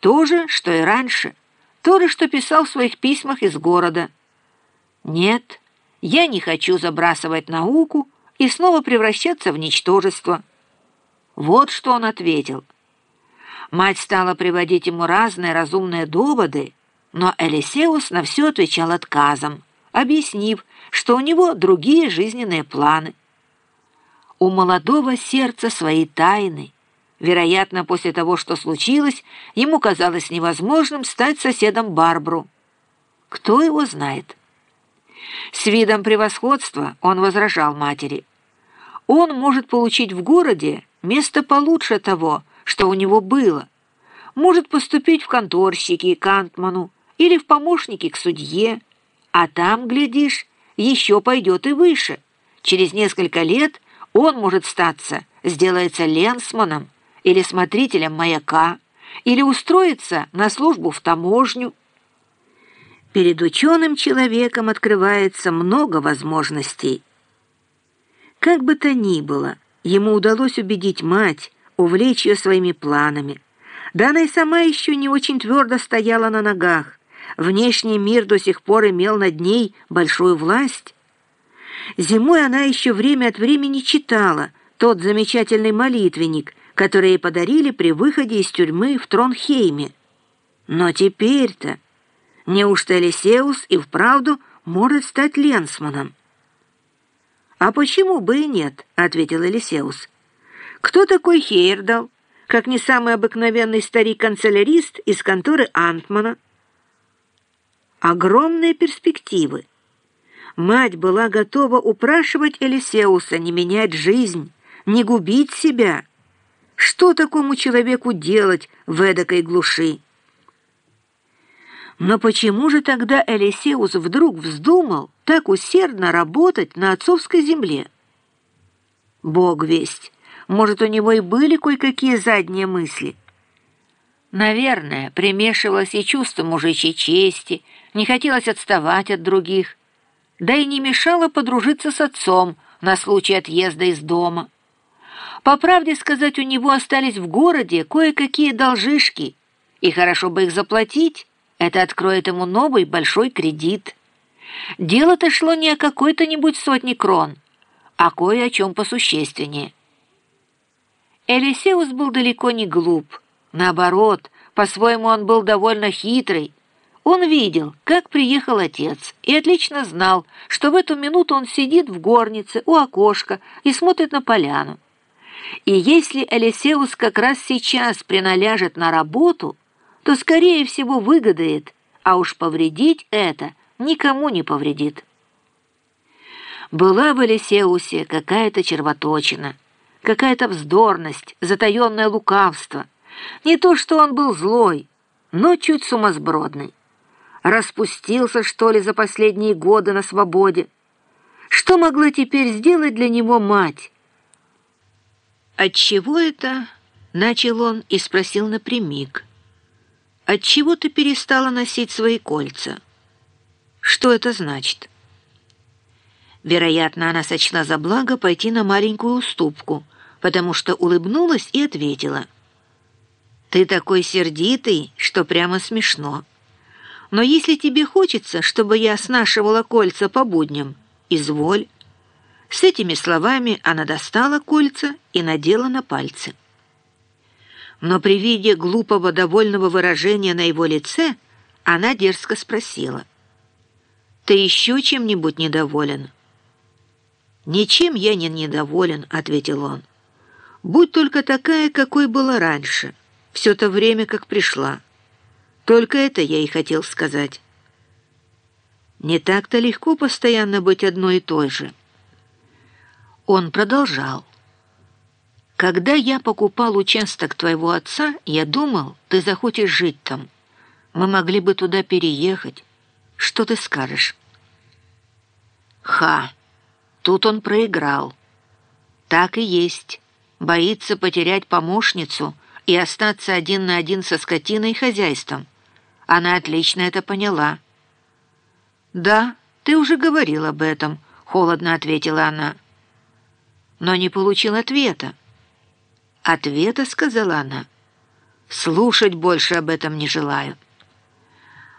То же, что и раньше. То же, что писал в своих письмах из города. Нет, я не хочу забрасывать науку и снова превращаться в ничтожество. Вот что он ответил. Мать стала приводить ему разные разумные доводы, но Элисеус на все отвечал отказом, объяснив, что у него другие жизненные планы. У молодого сердца свои тайны. Вероятно, после того, что случилось, ему казалось невозможным стать соседом Барбру. Кто его знает? С видом превосходства он возражал матери. Он может получить в городе место получше того, что у него было. Может поступить в конторщики к Антману или в помощники к судье, а там, глядишь, еще пойдет и выше. Через несколько лет он может статься, сделается ленсманом или смотрителем маяка, или устроиться на службу в таможню. Перед ученым человеком открывается много возможностей. Как бы то ни было, ему удалось убедить мать, увлечь ее своими планами. Да она и сама еще не очень твердо стояла на ногах. Внешний мир до сих пор имел над ней большую власть. Зимой она еще время от времени читала тот замечательный молитвенник, который ей подарили при выходе из тюрьмы в Тронхейме. Но теперь-то... Неужто Элисеус и вправду может стать ленсманом? «А почему бы и нет?» — ответил Элисеус. «Кто такой Хейердал, как не самый обыкновенный старик-канцелярист из конторы Антмана?» Огромные перспективы. Мать была готова упрашивать Элисеуса не менять жизнь, не губить себя. Что такому человеку делать в эдакой глуши? Но почему же тогда Элисеус вдруг вздумал так усердно работать на отцовской земле? Бог весть, может, у него и были кое-какие задние мысли. Наверное, примешивалось и чувство мужичьей чести, не хотелось отставать от других, да и не мешало подружиться с отцом на случай отъезда из дома. По правде сказать, у него остались в городе кое-какие должишки, и хорошо бы их заплатить, это откроет ему новый большой кредит. Дело-то шло не о какой-то нибудь сотни крон, а кое о чем посущественнее. Элисеус был далеко не глуп. Наоборот, по-своему он был довольно хитрый. Он видел, как приехал отец, и отлично знал, что в эту минуту он сидит в горнице у окошка и смотрит на поляну. И если Элисеус как раз сейчас приналяжет на работу, то, скорее всего, выгодает, а уж повредить это никому не повредит. Была в Элисеусе какая-то червоточина, какая-то вздорность, затаенное лукавство. Не то, что он был злой, но чуть сумасбродный. Распустился, что ли, за последние годы на свободе. Что могла теперь сделать для него мать? «Отчего это?» — начал он и спросил напрямик. Отчего ты перестала носить свои кольца? Что это значит? Вероятно, она сочла за благо пойти на маленькую уступку, потому что улыбнулась и ответила. «Ты такой сердитый, что прямо смешно. Но если тебе хочется, чтобы я снашивала кольца по будням, изволь». С этими словами она достала кольца и надела на пальцы но при виде глупого довольного выражения на его лице она дерзко спросила. «Ты еще чем-нибудь недоволен?» «Ничем я не недоволен», — ответил он. «Будь только такая, какой была раньше, все то время, как пришла. Только это я и хотел сказать». Не так-то легко постоянно быть одной и той же. Он продолжал. Когда я покупал участок твоего отца, я думал, ты захочешь жить там. Мы могли бы туда переехать. Что ты скажешь? Ха! Тут он проиграл. Так и есть. Боится потерять помощницу и остаться один на один со скотиной и хозяйством. Она отлично это поняла. «Да, ты уже говорил об этом», — холодно ответила она. Но не получил ответа. «Ответа», — сказала она. Слушать больше об этом не желаю.